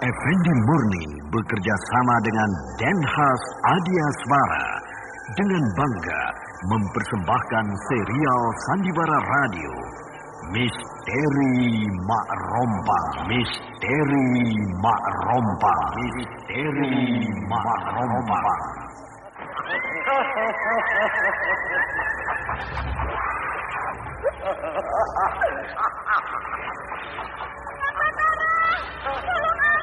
Effendi Murni bekerja sama dengan Denhas Adiaswara dengan bangga mempersembahkan serial Sandiwara Radio Misteri Mak Rompang Misteri Mak Rompang Misteri Mak Rompang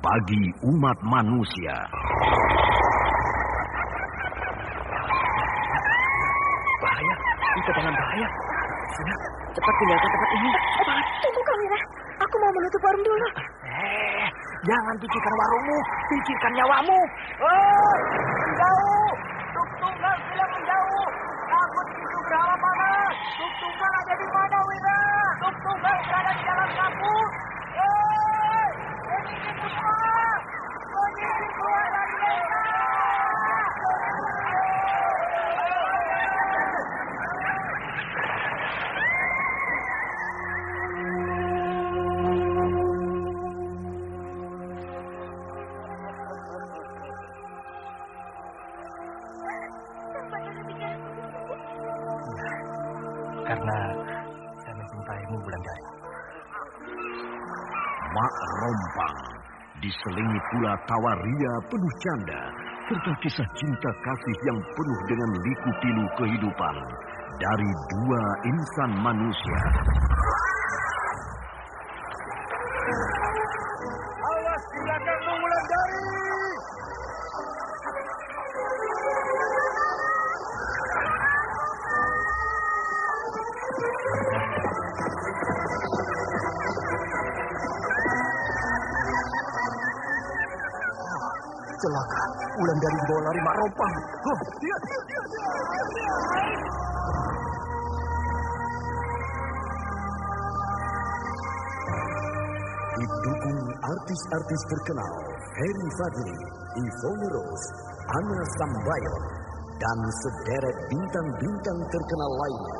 Bagi umat manusia Bahaya, itu dengan bahaya. Sudah, cepat tinggalkan tempat ini. Cepat, tunggu Kamira. Aku mau menutup warung dulu. Eh, jangan pikirkan warungmu, pikirkan nyawamu. Oh, menjauh. Tuk tunggal bilang menjauh. Takut itu berhala panas. Tuk tunggal ada di mana, Wira? Tuk tunggal berada di dalam kabut. Rompang diselingi pula tawa ria penuh canda serta kisah cinta kasih yang penuh dengan liku-pilu kehidupan dari dua insan manusia. Awas di belakangmu Wulan dari. Celaka, ulan dari dibawa lari mak rompang. Dia. Didukung artis-artis terkenal Heri Fadli, Ivone Rose, Anna Sambayon, dan sederet bintang-bintang terkenal lainnya.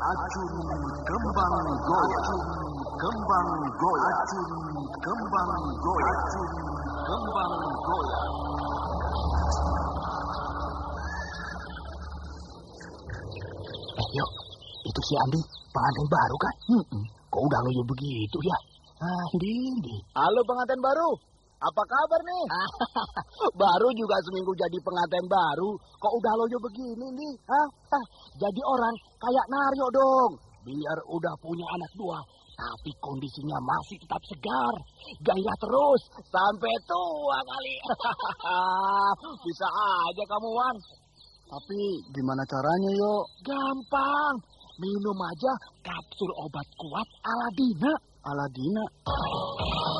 Acun Kembang. Acun Kembang Goyang. Acun Kembang Goyang. Acun Kembang Goyang. Eh, yuk, itu si Andi, pengantin baru kan? Hmm, kok udah loyo begitu ya? Ah, Andi. Halo pengantin baru. Apa kabar nih? baru juga seminggu jadi pengantin baru, kok udah loyo begini nih? Hah? Ah, jadi orang kayak Naryo dong. Biar udah punya anak dua, tapi kondisinya masih tetap segar. Gairah terus sampai tua kali. Bisa aja kamu, Wan. Tapi gimana caranya, yo? Gampang. Minum aja kapsul obat kuat Aladina. Aladina?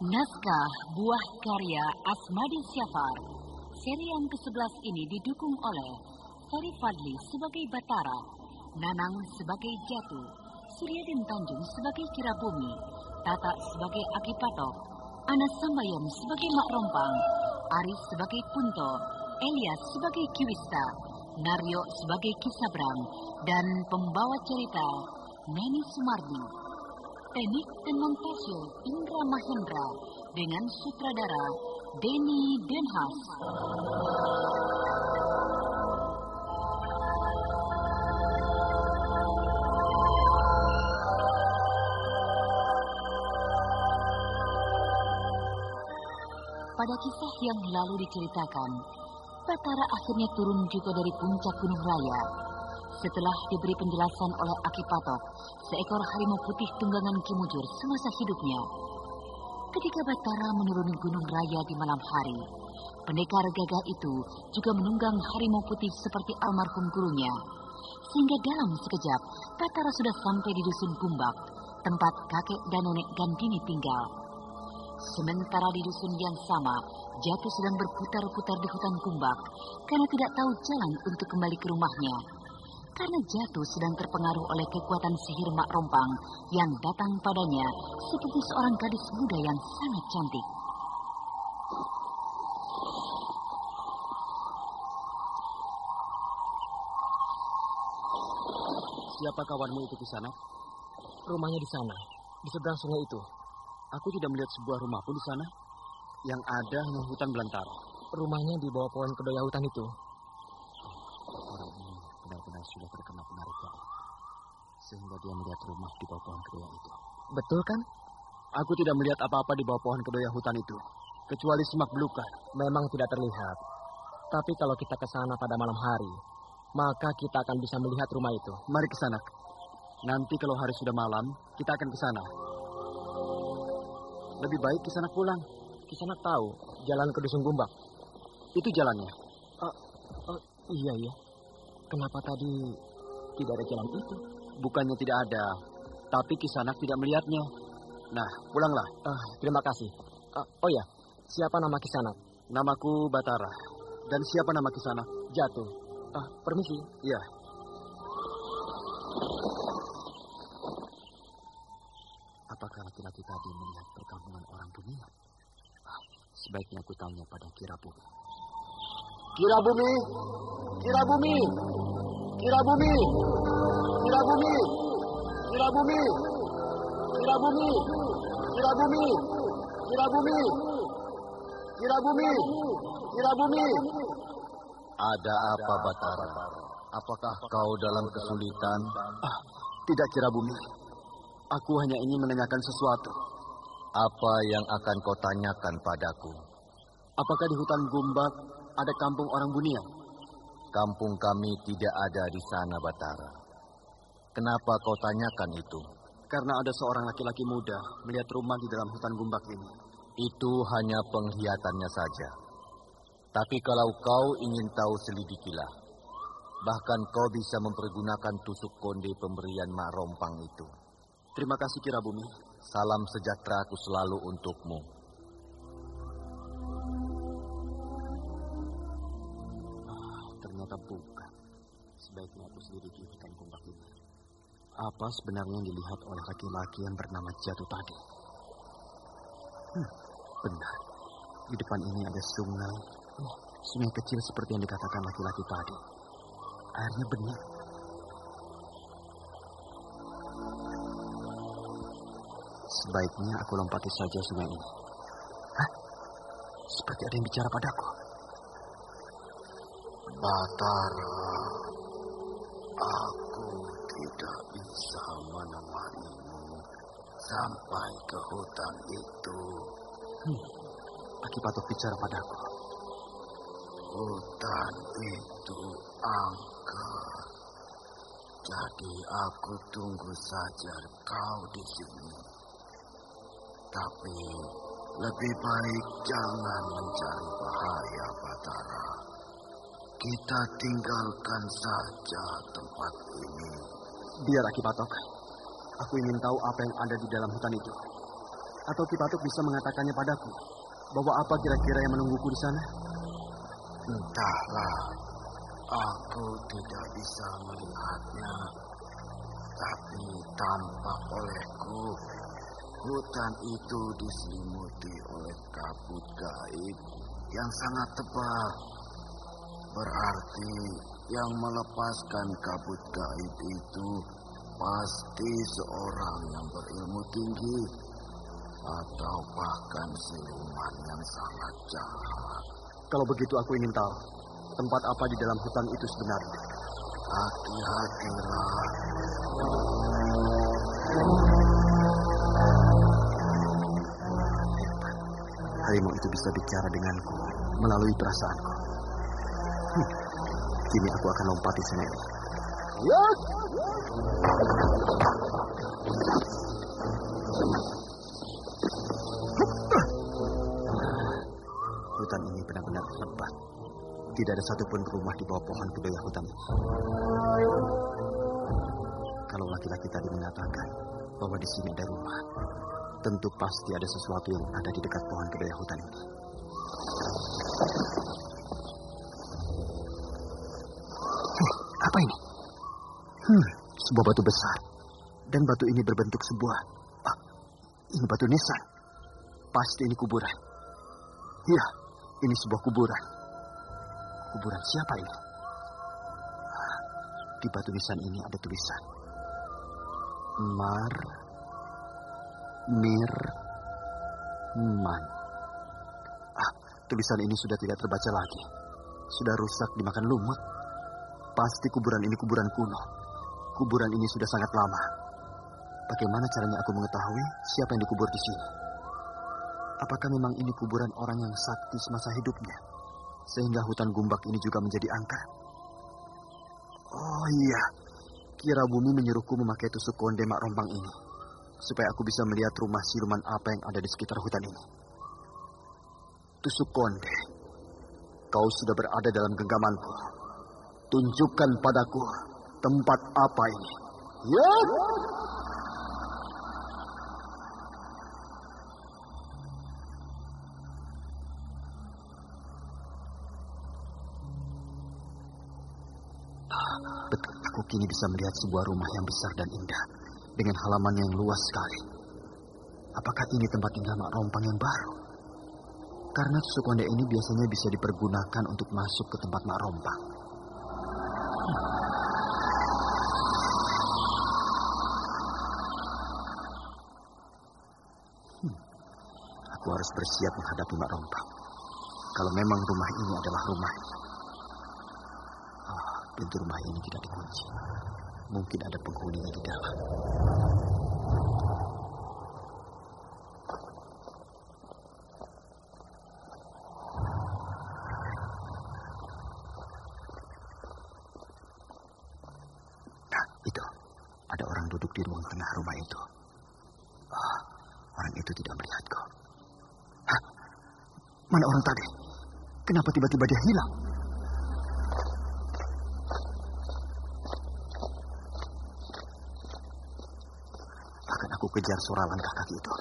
Naskah Buah Karya Asmadi Syafar. Seri yang ke-11 ini didukung oleh Ferry Fadli sebagai Batara, Nanang sebagai Jatuh, Suryadin Tanjung sebagai Kirabumi, Tata sebagai Akipatok, Anas Sambayom sebagai Mak Rompang, Aris sebagai Punto, Elias sebagai Kiwista, Naryo sebagai Kisabrang, dan pembawa cerita Neni Sumardi. Teknik dan montase Indra Mahendra dengan sutradara Denny Denhas. Pada kisah yang lalu diceritakan, Batara akhirnya turun juga dari puncak Gunung Raya. Setelah diberi penjelasan oleh Aki Patok, seekor harimau putih tunggangan Kimujur semasa hidupnya. Ketika Batara menuruni Gunung Raya di malam hari, pendekar gagah itu juga menunggang harimau putih seperti almarhum gurunya. Sehingga dalam sekejap, Batara sudah sampai di Dusun Gumbak, tempat kakek dan nenek Gandini tinggal. Sementara di dusun yang sama, Jatuh sedang berputar-putar di hutan kumbak karena tidak tahu jalan untuk kembali ke rumahnya. Karena Jatuh sedang terpengaruh oleh kekuatan sihir Mak Rompang yang datang padanya seperti seorang gadis muda yang sangat cantik. Siapa kawanmu itu di sana? Rumahnya di sana, di seberang sungai itu. Aku tidak melihat sebuah rumah pun di sana. Yang ada hanya hutan belantara. Rumahnya di bawah pohon kedoya hutan itu. Sudah terkena pengaruh gaib. Sehingga dia melihat rumah di bawah pohon kedoya itu. Betul kan? Aku tidak melihat apa-apa di bawah pohon kedoya hutan itu. Kecuali semak belukar. Memang tidak terlihat. Tapi kalau kita ke sana pada malam hari, maka kita akan bisa melihat rumah itu. Mari ke sana. Nanti kalau hari sudah malam, kita akan ke sana. Lebih baik ke sana pulang. Kisanak tahu jalan ke Dusun Gumbak. Itu jalannya. Oh, oh, iya iya. Kenapa tadi tidak ada jalan itu? Bukannya tidak ada, tapi Kisanak tidak melihatnya. Nah, pulanglah. Ah, terima kasih. Ah, oh ya, siapa nama Kisanak? Namaku Batara. Dan siapa nama Kisanak? Jatuh. Ah, permisi. Iya. Apakah laki-laki tadi melihat perkampungan orang dunia? Sebaiknya aku tanya pada Kira Bumi. Kira Bumi! Kira Bumi! Kira Bumi! Kira Bumi! Kira Bumi! Kira Bumi! Kira Bumi! Kira Bumi! Kira Bumi! Kira Bumi! Ada apa, Batara? Apakah kau dalam kesulitan? Ah, tidak Kira Bumi. Aku hanya ingin menanyakan sesuatu. Apa yang akan kau tanyakan padaku? Apakah di hutan Gumbak ada kampung orang Bunian? Kampung kami tidak ada di sana, Batara. Kenapa kau tanyakan itu? Karena ada seorang laki-laki muda melihat rumah di dalam hutan Gumbak ini. Itu hanya penglihatannya saja. Tapi kalau kau ingin tahu selidikilah. Bahkan kau bisa mempergunakan tusuk konde pemberian Mak Rompang itu. Terima kasih Kira Bumi. Salam sejahtera aku selalu untukmu. Ternyata bukan. Sebaiknya aku hutan Gumbak ini. Apa sebenarnya yang dilihat oleh laki-laki yang bernama Jatuh tadi? Hmm, benar. Di depan ini ada sungai. Oh, sungai kecil seperti yang dikatakan laki-laki tadi. Airnya bening. Sebaiknya aku lompati saja sungai ini. Hah? Seperti ada yang bicara padaku. Batara, aku tidak bisa menemanimu sampai ke hutan itu. Hmm. Akibat bicara padaku. Hutan itu angker. Jadi aku tunggu saja kau di sini. Tapi lebih baik jangan mencari bahaya, Batara. Kita tinggalkan saja tempat ini. Biar Aki Patok. Aku ingin tahu apa yang ada di dalam hutan itu. Atau Kipatuk bisa mengatakannya padaku bahwa apa kira-kira yang menungguku di sana? Entahlah, aku tidak bisa melihatnya. Tapi tampak olehku, hutan itu diselimuti oleh kabut gaib yang sangat tebal. Berarti yang melepaskan kabut gaib itu pasti seorang yang berilmu tinggi atau bahkan siluman yang sangat jahat. Kalau begitu aku ingin tahu tempat apa di dalam hutan itu sebenarnya. Hati-hatilah. Harimau itu bisa bicara denganku melalui perasaanku. Kini aku akan lompati. Ya! Hutan ini benar-benar lebat. Tidak ada satupun rumah di bawah pohon kedaya hutan ini. Kalau laki-laki tadi mengatakan bahwa di sini ada rumah, tentu pasti ada sesuatu yang ada di dekat pohon kedaya hutan ini. Hei, apa ini? Hmm, sebuah batu besar. Dan batu ini berbentuk sebuah... Ah, ini batu nisan. Pasti ini kuburan. Iya, ini sebuah kuburan. Kuburan siapa ini? Di batu nisan ini ada tulisan. Mar... Mir... Man. Ah, tulisan ini sudah tidak terbaca lagi. Sudah rusak dimakan lumut. Pasti kuburan ini kuburan kuno. Kuburan ini sudah sangat lama. Bagaimana caranya aku mengetahui siapa yang dikubur di sini? Apakah memang ini kuburan orang yang sakti semasa hidupnya? Sehingga hutan gumbak ini juga menjadi angka? Oh iya, Kira Bumi menyuruhku memakai tusuk konde mak rompang ini. Supaya aku bisa melihat rumah siluman apa yang ada di sekitar hutan ini. Tusuk konde, kau sudah berada dalam genggamanku. Tunjukkan padaku tempat apa ini. Ya! Betul, aku kini bisa melihat sebuah rumah yang besar dan indah dengan halaman yang luas sekali. Apakah ini tempat tinggal Mak Rompang yang baru? Karena tusuk konde ini biasanya bisa dipergunakan untuk masuk ke tempat Mak Rompang. Hmm. Aku harus bersiap menghadapi Mak Rompang. Kalau memang rumah ini adalah rumahnya. Ah, pintu rumah ini tidak dikunci. Mungkin ada penghuninya di dalam. Nah, itu. Ada orang duduk di ruang tengah rumah itu. Ah, orang itu tidak melihatku. Mana orang tadi? Kenapa tiba-tiba dia hilang? Akan aku kejar suara langkah kaki itu.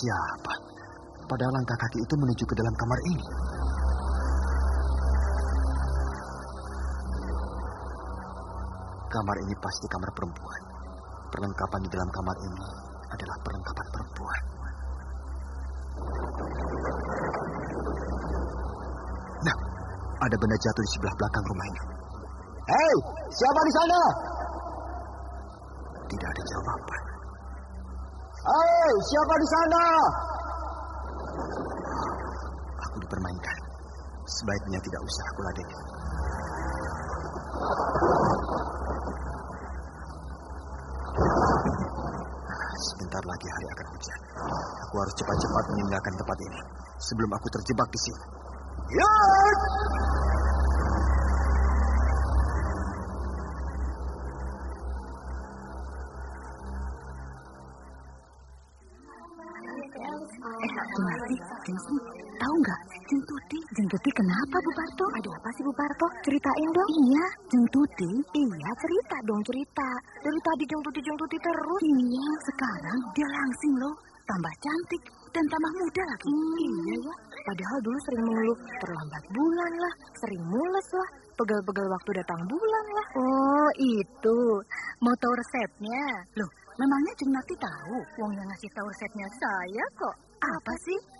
Siapa-siapa. Padahal langkah kaki itu menuju ke dalam kamar ini. Kamar ini pasti kamar perempuan. Perlengkapan di dalam kamar ini adalah perlengkapan perempuan. Nah, ada benda jatuh di sebelah belakang rumah ini. Hei, siapa di sana? Tidak ada jawaban. Hei, siapa di sana? Aku dipermainkan. Sebaiknya tidak usah aku ladeni. Sebentar lagi hari akan hujan. Aku harus cepat-cepat meninggalkan tempat ini sebelum aku terjebak di sini. Ya! Tahu nggak? Jeng Tuti. Kenapa, Bu Parto? Ada apa sih, Bu Parto? Ceritain dong. Iya, Jeng Tuti. Iya, cerita dong, cerita. Dari tadi Jeng Tuti, Jeng Tuti terus. Iya, sekarang dia langsing loh. Tambah cantik dan tambah muda lagi. Iya ya. Padahal dulu sering mengeluh terlambat bulan lah, sering mules lah, pegel-pegel waktu datang bulan lah. Oh, itu. Mau tahu resepnya? Loh, memangnya Jeng tahu? Wong yang ngasih tahu resepnya saya kok. Apa sih?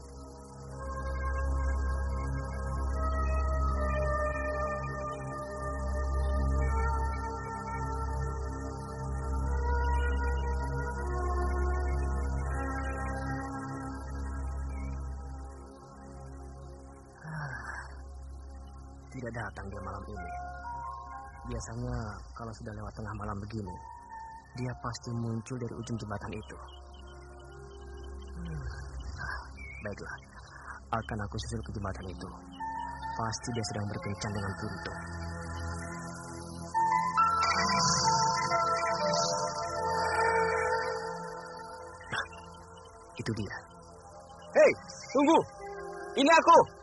Tidak datang dia malam ini. Biasanya kalau sudah lewat tengah malam begini, dia pasti muncul dari ujung jembatan itu. Hmm, ah, Baiklah, akan aku susul ke jembatan itu. Pasti dia sedang berkencan dengan Punto. Nah, itu dia. Hei, tunggu. Ini aku.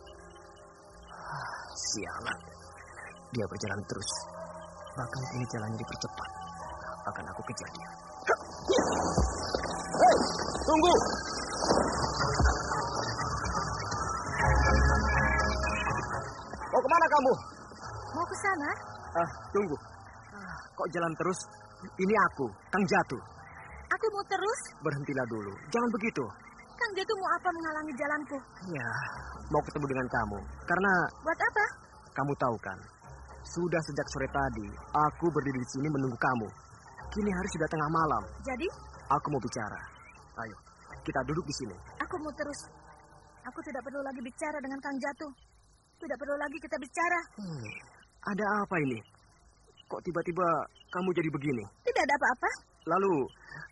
Sialan. Dia berjalan terus. Bahkan kini jalannya dipercepat. Akan aku kejar dia. Hei, tunggu. Mau ke mana kamu? Mau ke sana? Ah, tunggu. Ah, kok jalan terus? Ini aku, Kang Jatuh. Aku mau terus. Berhentilah dulu. Jangan begitu. Kang Jatuh mau apa menghalangi jalanku? Ya, mau ketemu dengan kamu. Karena Buat apa? kamu tahu kan, sudah sejak sore tadi aku berdiri di sini menunggu kamu. Kini hari sudah tengah malam. Jadi, Aku mau bicara. Ayo, kita duduk di sini. aku mau terus. Aku tidak perlu lagi bicara dengan Kang Jatuh. Tidak perlu lagi kita bicara. Hmm, ada apa ini? Kok tiba-tiba kamu jadi begini? Tidak ada apa-apa. Lalu,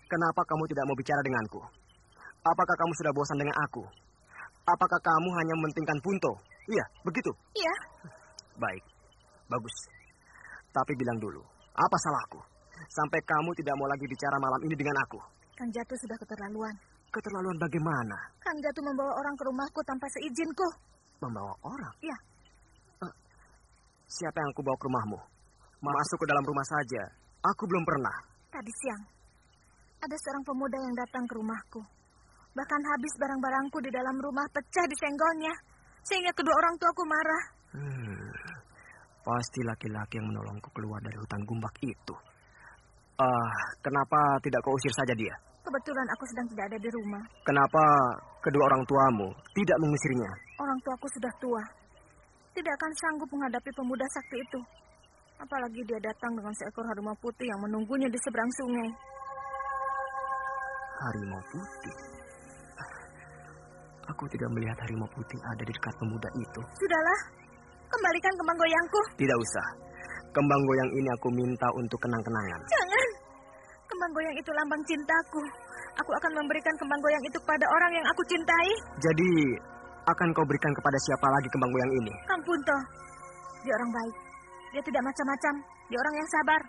kenapa kamu tidak mau bicara denganku? Apakah kamu sudah bosan dengan aku? Apakah kamu hanya mementingkan Punto? Iya, begitu. Iya, Baik, bagus. Tapi bilang dulu, apa salahku? Sampai kamu tidak mau lagi bicara malam ini dengan aku. Kang Jatuh sudah keterlaluan. Keterlaluan bagaimana? Kang Jatuh membawa orang ke rumahku tanpa seizinku. Membawa orang? Iya. Eh, siapa yang aku bawa ke rumahmu? Masuk ke dalam rumah saja. Aku belum pernah. Tadi siang, ada seorang pemuda yang datang ke rumahku. Bahkan habis barang-barangku di dalam rumah pecah di senggolnya. Sehingga kedua orang tuaku marah. Hmm, pasti laki-laki yang menolongku keluar dari hutan gumbak itu. Ah, kenapa tidak kau usir saja dia? Kebetulan aku sedang tidak ada di rumah. Kenapa kedua orang tuamu tidak mengusirnya? Orang tuaku sudah tua. Tidak akan sanggup menghadapi pemuda sakti itu. Apalagi dia datang dengan seekor harimau putih yang menunggunya di seberang sungai. Harimau putih. Aku tidak melihat harimau putih ada di dekat pemuda itu. Sudahlah, kembalikan kembang goyangku. Tidak usah. Kembang goyang ini aku minta untuk kenang-kenangan. Jangan. Kembang goyang itu lambang cintaku. Aku akan memberikan kembang goyang itu kepada orang yang aku cintai. Jadi, akan kau berikan kepada siapa lagi kembang goyang ini? Kang Punto. Dia orang baik. Dia tidak macam-macam. Dia orang yang sabar.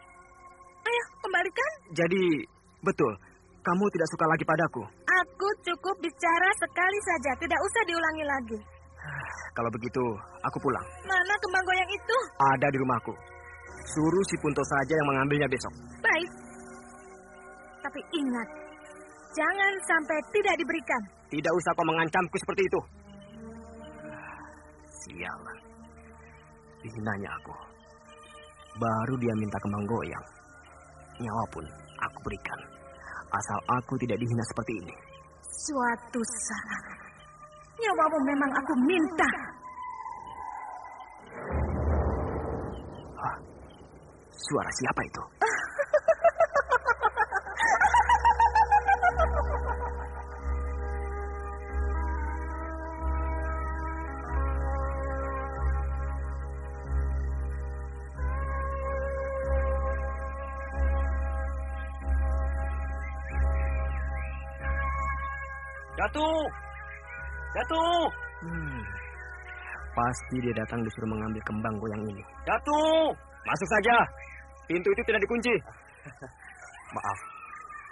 Ayo, kembalikan. Jadi, betul. Kamu tidak suka lagi padaku. Aku cukup bicara sekali saja. Tidak usah diulangi lagi. Kalau begitu, aku pulang. Mana kembang goyang itu? Ada di rumahku. Suruh si Punto saja yang mengambilnya besok. Baik. Tapi ingat, jangan sampai tidak diberikan. Tidak usah kau mengancamku seperti itu. Sialan. Dihinanya aku. Baru dia minta kembang goyang. Nyawa pun aku berikan. Asal aku tidak dihina seperti ini. Suatu saat, nyawamu memang aku minta. Suara siapa itu? Jatuh! Hmm. Pasti dia datang disuruh mengambil kembang goyang ini. Jatuh! Masuk saja. Pintu itu tidak dikunci. Maaf,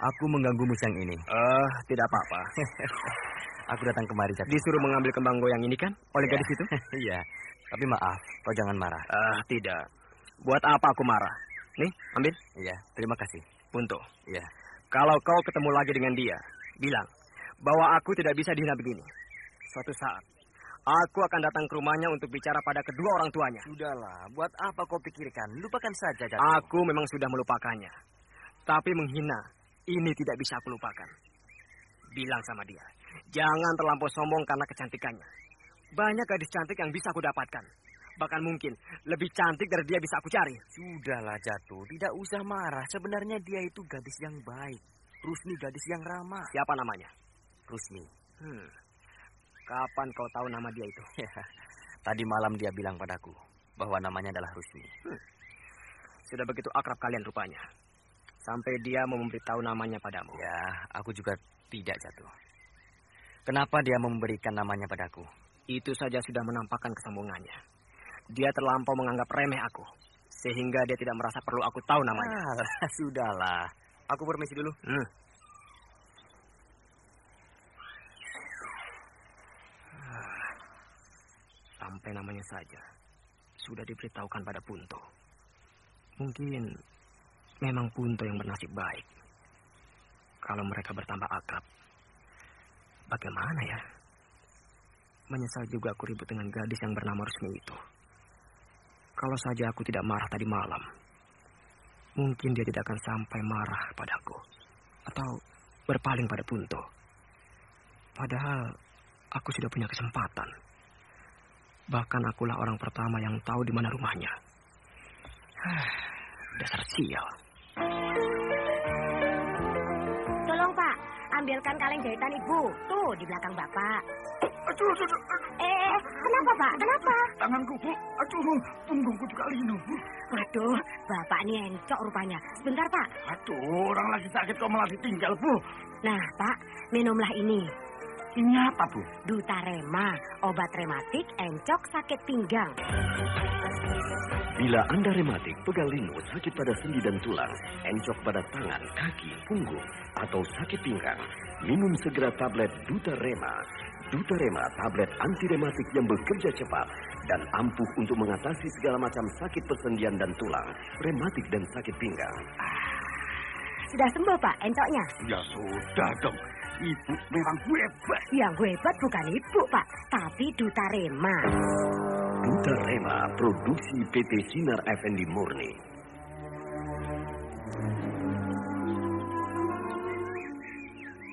aku mengganggumu siang ini. Eh, uh, tidak apa-apa. aku datang kemari Jatuh. Disuruh mengambil kembang goyang ini kan? Oleh ya. gadis itu? Iya. Tapi maaf, kau jangan marah. Ah, uh, tidak. Buat apa aku marah? Nih, ambil. Iya, terima kasih. Untuk. Iya. Kalau kau ketemu lagi dengan dia, bilang bahwa aku tidak bisa dihina begini. Suatu saat, aku akan datang ke rumahnya untuk bicara pada kedua orang tuanya. Sudahlah, buat apa kau pikirkan? Lupakan saja, Jatuh. Aku memang sudah melupakannya. Tapi menghina, ini tidak bisa aku lupakan. Bilang sama dia, jangan terlampau sombong karena kecantikannya. Banyak gadis cantik yang bisa aku dapatkan. Bahkan mungkin lebih cantik dari dia bisa aku cari. Sudahlah Jatuh, tidak usah marah. Sebenarnya dia itu gadis yang baik. Rusmi gadis yang ramah. Siapa namanya? Rusmi. Hmm. Kapan kau tahu nama dia itu? Tadi malam dia bilang padaku bahwa namanya adalah Rusmi. Hmm. Sudah begitu akrab kalian rupanya. Sampai dia mau memberitahu namanya padamu. Ya, aku juga tidak jatuh. Kenapa dia memberikan namanya padaku? Itu saja sudah menampakkan kesambungannya. Dia terlampau menganggap remeh aku. Sehingga dia tidak merasa perlu aku tahu namanya. Ah, sudahlah. Aku permisi dulu. Hmm. Sampai namanya saja sudah diberitahukan pada Punto. Mungkin memang Punto yang bernasib baik. Kalau mereka bertambah akrab, bagaimana ya? Menyesal juga aku ribut dengan gadis yang bernama Rusmi itu. Kalau saja aku tidak marah tadi malam, mungkin dia tidak akan sampai marah padaku. Atau berpaling pada Punto. Padahal aku sudah punya kesempatan. Bahkan akulah orang pertama yang tahu di mana rumahnya. Dasar sial. Tolong Pak, ambilkan kaleng jahitan Ibu. Tuh, di belakang Bapak. Aduh, aduh, aduh. Eh, kenapa Pak? Kenapa? Tanganku, Bu. Aduh, punggungku juga linu. Waduh, Bapak ini encok rupanya. Sebentar Pak. Aduh, orang lagi sakit kok malah ditinggal, Bu. Nah Pak, minumlah ini. Ini apa, Bu? Dutarema, obat rematik, encok, sakit pinggang. Bila Anda rematik, pegal linu, sakit pada sendi dan tulang, encok pada tangan, kaki, punggung, atau sakit pinggang, minum segera tablet Dutarema. Dutarema, tablet anti rematik yang bekerja cepat dan ampuh untuk mengatasi segala macam sakit persendian dan tulang, rematik dan sakit pinggang. Sudah sembuh Pak, encoknya? Ya sudah dong. Ibu memang hebat. Yang hebat bukan ibu Pak, tapi Dutarema. Dutarema, produksi PT Sinar Effendi Murni.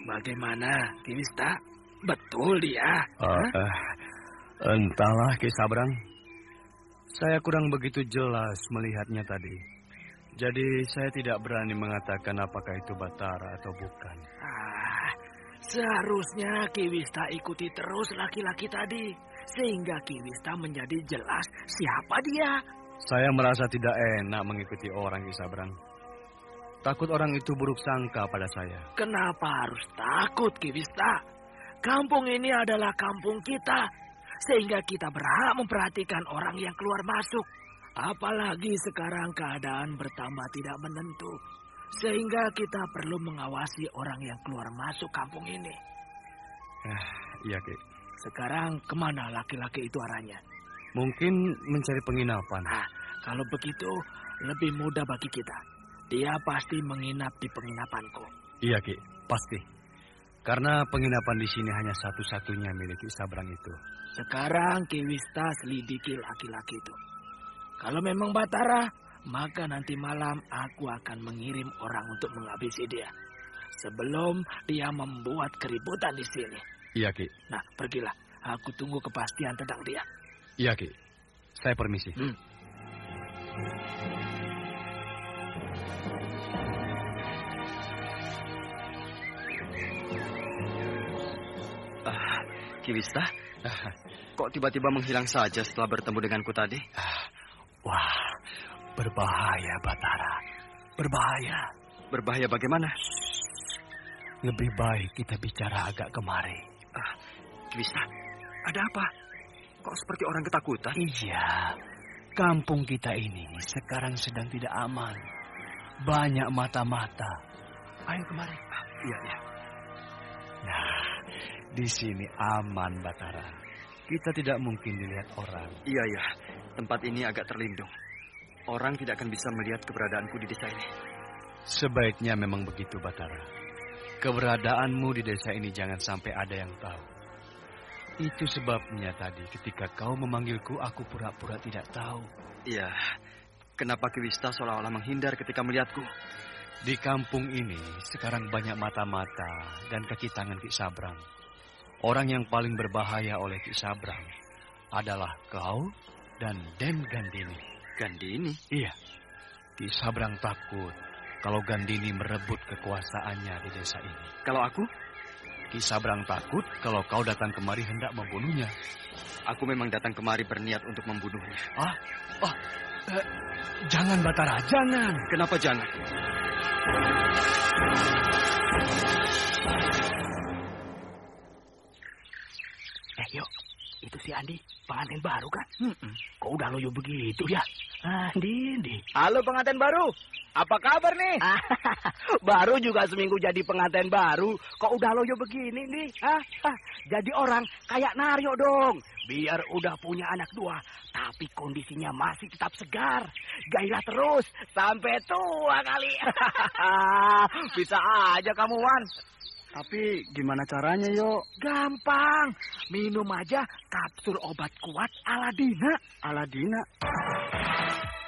Bagaimana, Kiwista? Betul dia. Uh, uh, entahlah, Kisabrang. Saya kurang begitu jelas melihatnya tadi. Jadi saya tidak berani mengatakan apakah itu Batara atau bukan. Ah, seharusnya Kiwista ikuti terus laki-laki tadi. Sehingga Kiwista menjadi jelas siapa dia. Saya merasa tidak enak mengikuti orang Kisabrang. Takut orang itu buruk sangka pada saya. Kenapa harus takut, Kiwista? Kampung ini adalah kampung kita. Sehingga kita berhak memperhatikan orang yang keluar masuk. Apalagi sekarang keadaan bertambah tidak menentu. Sehingga kita perlu mengawasi orang yang keluar masuk kampung ini. Eh, iya, Ki. Sekarang ke mana laki-laki itu arahnya? Mungkin mencari penginapan. Nah, kalau begitu lebih mudah bagi kita. Dia pasti menginap di penginapanku. Iya, Ki. Pasti. Karena penginapan di sini hanya satu-satunya milik Sabrang itu. Sekarang Kiwista selidiki laki-laki itu. Kalau memang Batara, maka nanti malam aku akan mengirim orang untuk menghabisi dia. Sebelum dia membuat keributan di sini. Iya, Ki. Nah, pergilah. Aku tunggu kepastian tentang dia. Iya, Ki. Saya permisi. Hmm. Ah, Kiwista, kok tiba-tiba menghilang saja setelah bertemu denganku tadi? Wah, berbahaya Batara. Berbahaya. Berbahaya bagaimana? Lebih baik kita bicara agak kemari. Ah, bisa. Ada apa? Kok seperti orang ketakutan? Iya, kampung kita ini sekarang sedang tidak aman. Banyak mata-mata. Ayo kemari. Ah, iya, iya. Nah, di sini aman, Batara. Kita tidak mungkin dilihat orang. Iya, iya. Tempat ini agak terlindung. Orang tidak akan bisa melihat keberadaanku di desa ini. Sebaiknya memang begitu, Batara. Keberadaanmu di desa ini jangan sampai ada yang tahu. Itu sebabnya tadi ketika kau memanggilku, aku pura-pura tidak tahu. Iya, kenapa Kiwista seolah-olah menghindar ketika melihatku? Di kampung ini sekarang banyak mata-mata dan kaki tangan Ki Sabrang. Orang yang paling berbahaya oleh Ki Sabrang adalah kau dan Den Gandini. Gandini? Iya. Ki Sabrang takut kalau Gandini merebut kekuasaannya di desa ini. Kalau aku? Ki Sabrang takut kalau kau datang kemari hendak membunuhnya. Aku memang datang kemari berniat untuk membunuhnya. Ah, ah, eh, jangan Batara, jangan. Kenapa jangan? Eh, yuk. Itu si Andi, pengantin baru kan? Hmm -mm. Kok udah loyo begitu ya? Andi, Andi. Halo pengantin baru. Apa kabar nih? baru juga seminggu jadi pengantin baru. Kok udah loyo begini nih? Hah? Hah? Jadi orang kayak Naryo dong. Biar udah punya anak dua, tapi kondisinya masih tetap segar. Gairah terus sampai tua kali. Bisa aja kamu, Wan. Tapi gimana caranya, yo? Gampang. Minum aja kapsul obat kuat Aladina. Aladina?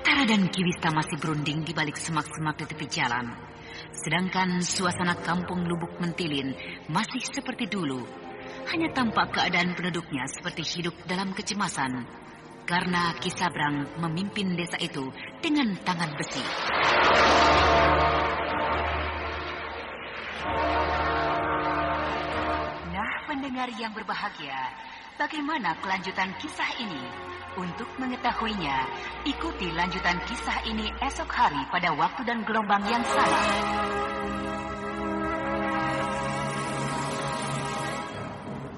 Batara dan Kiwista masih berunding di balik semak-semak di tepi jalan. Sedangkan suasana kampung Lubuk Mentilin masih seperti dulu. Hanya tampak keadaan penduduknya seperti hidup dalam kecemasan. Karena Kisabrang memimpin desa itu dengan tangan besi. Nah, pendengar yang berbahagia, bagaimana kelanjutan kisah ini? Untuk mengetahuinya, ikuti lanjutan kisah ini esok hari pada waktu dan gelombang yang sama.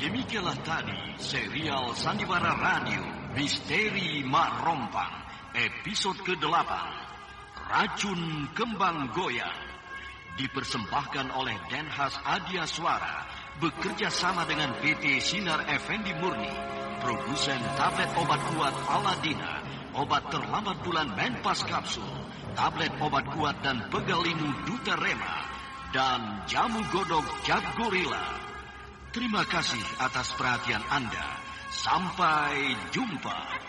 Demikianlah tadi serial Sandiwara Radio Misteri Mak Rompang episode ke-8 Racun Kembang Goyang dipersembahkan oleh Denhas Adia Suara bekerja sama dengan PT Sinar Effendi Murni produsen tablet obat kuat Aladina obat terlambat bulan Menpas Kapsul tablet obat kuat dan pegalinu Duta Rema dan jamu godok Jak Gorilla Terima kasih atas perhatian Anda. Sampai jumpa.